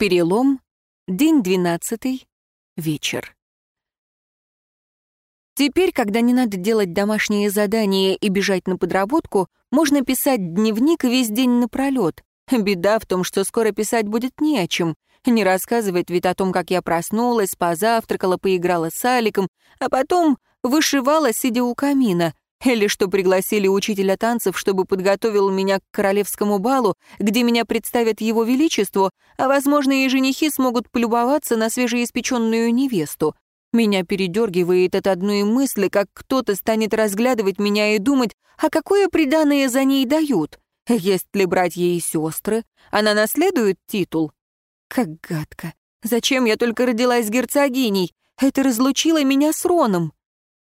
Перелом. День двенадцатый. Вечер. Теперь, когда не надо делать домашние задания и бежать на подработку, можно писать дневник весь день напролет. Беда в том, что скоро писать будет не о чем. Не рассказывать ведь о том, как я проснулась, позавтракала, поиграла с Аликом, а потом вышивала, сидя у камина. Или что пригласили учителя танцев, чтобы подготовил меня к королевскому балу, где меня представят его величеству, а, возможно, и женихи смогут полюбоваться на свежеиспеченную невесту. Меня передергивает от одной мысли, как кто-то станет разглядывать меня и думать, а какое приданое за ней дают? Есть ли братья и сестры? Она наследует титул? Как гадко. Зачем я только родилась герцогиней? Это разлучило меня с Роном.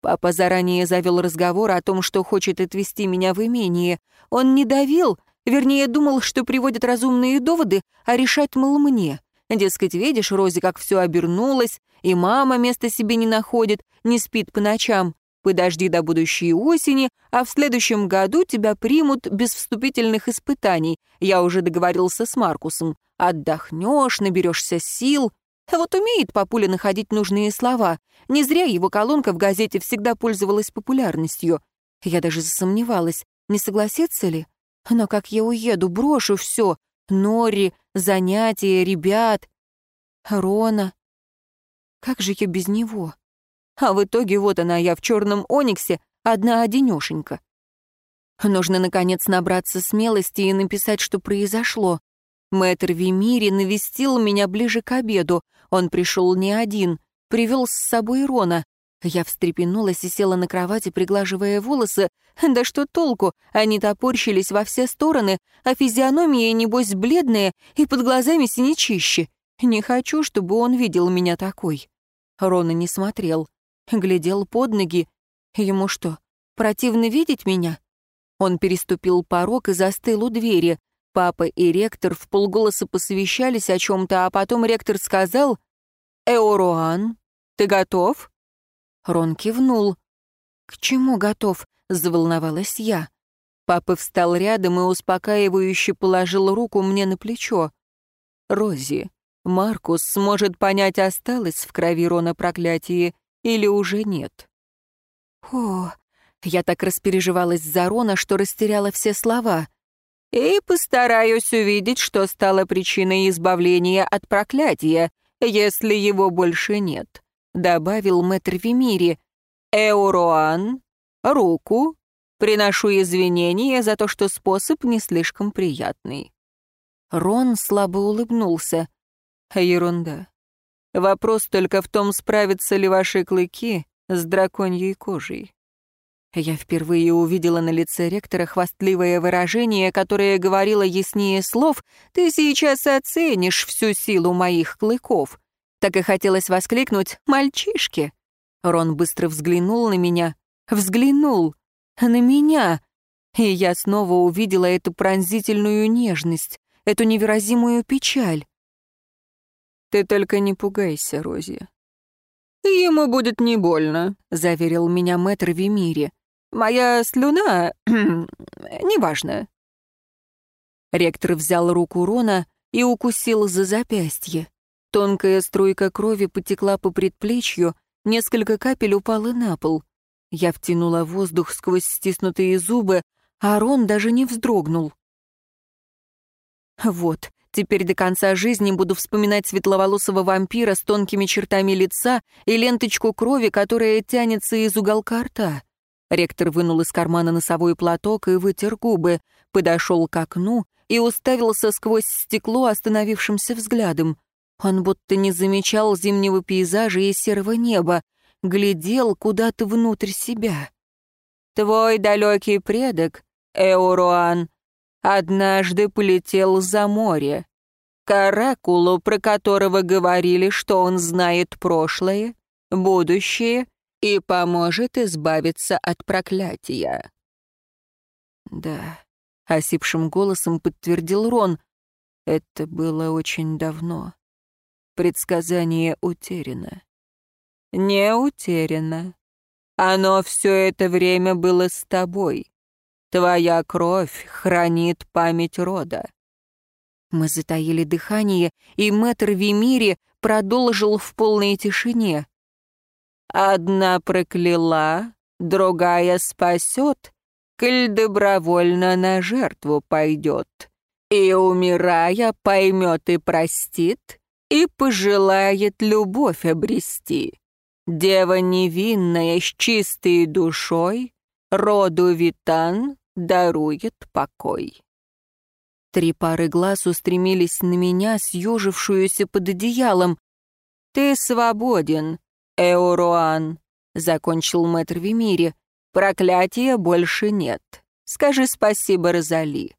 Папа заранее завел разговор о том, что хочет отвезти меня в имение. Он не давил, вернее, думал, что приводят разумные доводы, а решать, мол, мне. Дескать, видишь, Розе, как все обернулось, и мама места себе не находит, не спит по ночам. Подожди до будущей осени, а в следующем году тебя примут без вступительных испытаний. Я уже договорился с Маркусом. Отдохнешь, наберешься сил. Вот умеет папуля находить нужные слова. Не зря его колонка в газете всегда пользовалась популярностью. Я даже засомневалась, не согласится ли? Но как я уеду, брошу все. Нори, занятия, ребят. Рона. Как же я без него? А в итоге вот она, я в черном ониксе, одна-одинешенька. Нужно, наконец, набраться смелости и написать, что произошло. Мэтр Вимири навестил меня ближе к обеду. Он пришел не один, привел с собой Рона. Я встрепенулась и села на кровати, приглаживая волосы. Да что толку? Они топорщились во все стороны, а физиономия, небось, бледная и под глазами синячище. Не хочу, чтобы он видел меня такой. Рона не смотрел. Глядел под ноги. Ему что, противно видеть меня? Он переступил порог и застыл у двери. Папа и ректор в полголоса посовещались о чем-то, а потом ректор сказал «Эоруан, ты готов?» Рон кивнул. «К чему готов?» — заволновалась я. Папа встал рядом и успокаивающе положил руку мне на плечо. «Рози, Маркус сможет понять, осталось в крови Рона проклятие или уже нет». «О, я так распереживалась за Рона, что растеряла все слова — и постараюсь увидеть, что стало причиной избавления от проклятия, если его больше нет», — добавил мэтр Вимири. «Эуроан, руку, приношу извинения за то, что способ не слишком приятный». Рон слабо улыбнулся. «Ерунда. Вопрос только в том, справятся ли ваши клыки с драконьей кожей. Я впервые увидела на лице ректора хвастливое выражение, которое говорило яснее слов «Ты сейчас оценишь всю силу моих клыков». Так и хотелось воскликнуть «Мальчишки!». Рон быстро взглянул на меня. Взглянул. На меня. И я снова увидела эту пронзительную нежность, эту невыразимую печаль. «Ты только не пугайся, Рози». «Ему будет не больно», — заверил меня мэтр Вимири. Моя слюна... неважно». Ректор взял руку Рона и укусил за запястье. Тонкая струйка крови потекла по предплечью, несколько капель упало на пол. Я втянула воздух сквозь стиснутые зубы, а Рон даже не вздрогнул. Вот, теперь до конца жизни буду вспоминать светловолосого вампира с тонкими чертами лица и ленточку крови, которая тянется из уголка рта. Ректор вынул из кармана носовой платок и вытер губы, подошел к окну и уставился сквозь стекло остановившимся взглядом. Он будто не замечал зимнего пейзажа и серого неба, глядел куда-то внутрь себя. «Твой далекий предок, Эуруан, однажды полетел за море. К оракулу, про которого говорили, что он знает прошлое, будущее и поможет избавиться от проклятия». «Да», — осипшим голосом подтвердил Рон, — «это было очень давно. Предсказание утеряно». «Не утеряно. Оно все это время было с тобой. Твоя кровь хранит память рода. Мы затаили дыхание, и мэтр Вимири продолжил в полной тишине. «Одна прокляла, другая спасет, коль добровольно на жертву пойдет, и, умирая, поймет и простит, и пожелает любовь обрести. Дева невинная с чистой душой, роду Витан дарует покой. Три пары глаз устремились на меня, съежившуюся под одеялом. «Ты свободен, Эуруан», — закончил мэтр Вимири. «Проклятия больше нет. Скажи спасибо, Розали».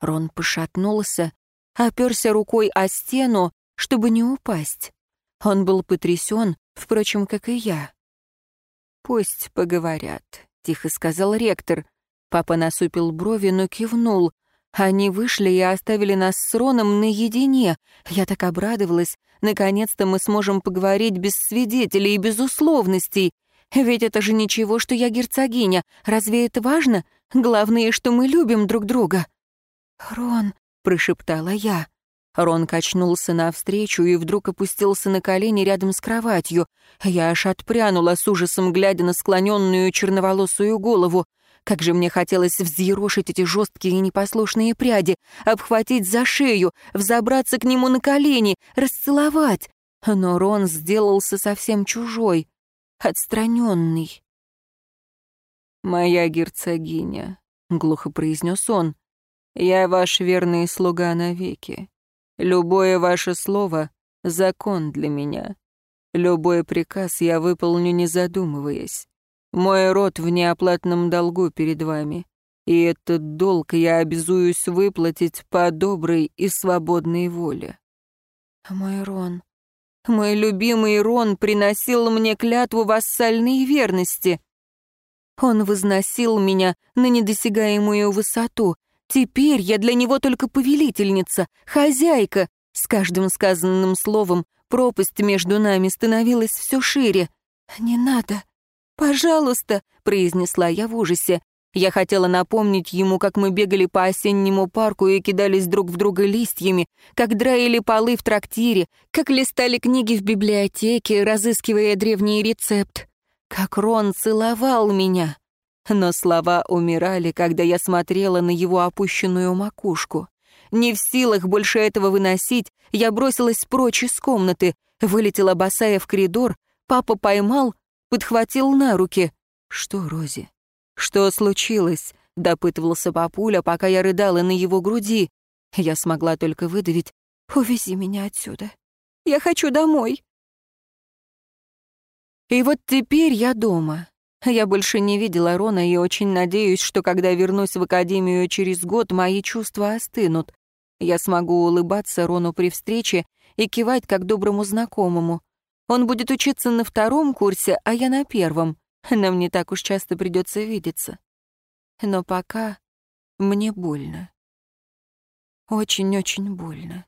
Рон пошатнулся, оперся рукой о стену, чтобы не упасть. Он был потрясен, впрочем, как и я. «Пусть поговорят», — тихо сказал ректор. Папа насупил брови, но кивнул. Они вышли и оставили нас с Роном наедине. Я так обрадовалась. Наконец-то мы сможем поговорить без свидетелей и без условностей. Ведь это же ничего, что я герцогиня. Разве это важно? Главное, что мы любим друг друга. «Рон», — прошептала я. Рон качнулся навстречу и вдруг опустился на колени рядом с кроватью. Я аж отпрянула с ужасом, глядя на склоненную черноволосую голову. Как же мне хотелось взъерошить эти жесткие и непослушные пряди, обхватить за шею, взобраться к нему на колени, расцеловать. Но Рон сделался совсем чужой, отстраненный. «Моя герцогиня», — глухо произнес он, — «я ваш верный слуга навеки. Любое ваше слово — закон для меня. Любой приказ я выполню, не задумываясь. Мой род в неоплатном долгу перед вами, и этот долг я обязуюсь выплатить по доброй и свободной воле. Мой Рон, мой любимый Рон приносил мне клятву вассальной верности. Он возносил меня на недосягаемую высоту. Теперь я для него только повелительница, хозяйка. С каждым сказанным словом пропасть между нами становилась все шире. «Не надо», «Пожалуйста», — произнесла я в ужасе. Я хотела напомнить ему, как мы бегали по осеннему парку и кидались друг в друга листьями, как драили полы в трактире, как листали книги в библиотеке, разыскивая древний рецепт. Как Рон целовал меня. Но слова умирали, когда я смотрела на его опущенную макушку. Не в силах больше этого выносить, я бросилась прочь из комнаты, вылетела босая в коридор, папа поймал, подхватил на руки. «Что, Рози? Что случилось?» — допытывался папуля, пока я рыдала на его груди. Я смогла только выдавить. «Увези меня отсюда. Я хочу домой». И вот теперь я дома. Я больше не видела Рона и очень надеюсь, что когда вернусь в академию через год, мои чувства остынут. Я смогу улыбаться Рону при встрече и кивать как доброму знакомому. Он будет учиться на втором курсе, а я на первом. Нам не так уж часто придется видеться. Но пока мне больно. Очень-очень больно.